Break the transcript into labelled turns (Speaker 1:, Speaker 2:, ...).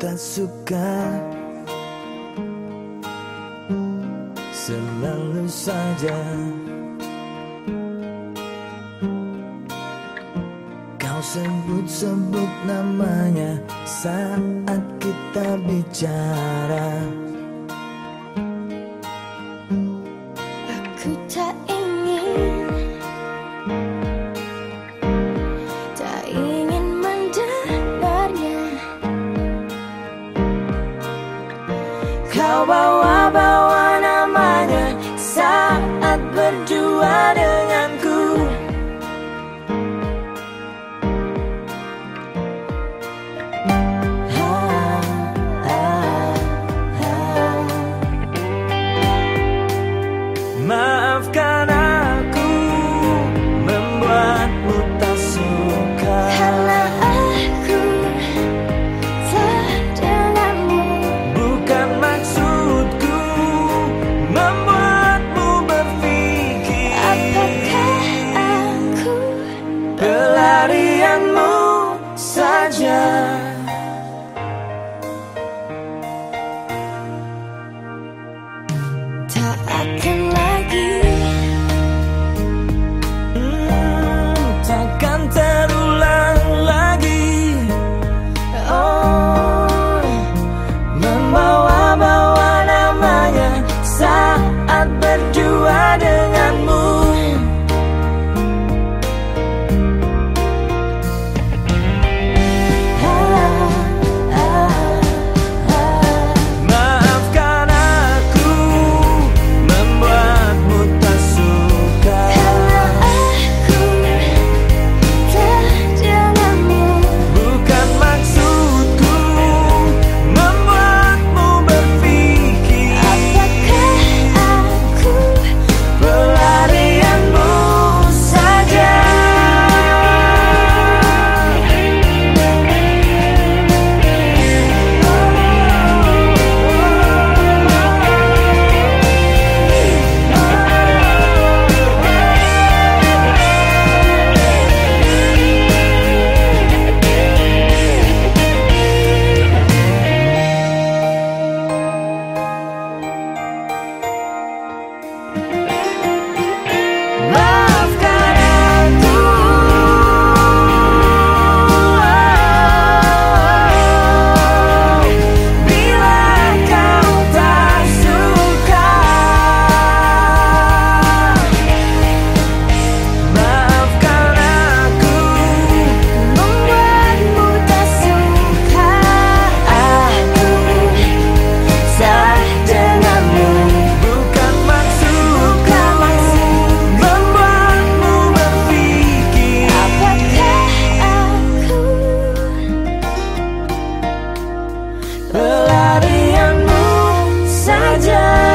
Speaker 1: tak suka. Selalu saja. Kau sebut-sebut namanya Saat kita bicara Kau bawa-bawa namanya Saat berdua denganku tak
Speaker 2: akan
Speaker 1: pelarianmu saja.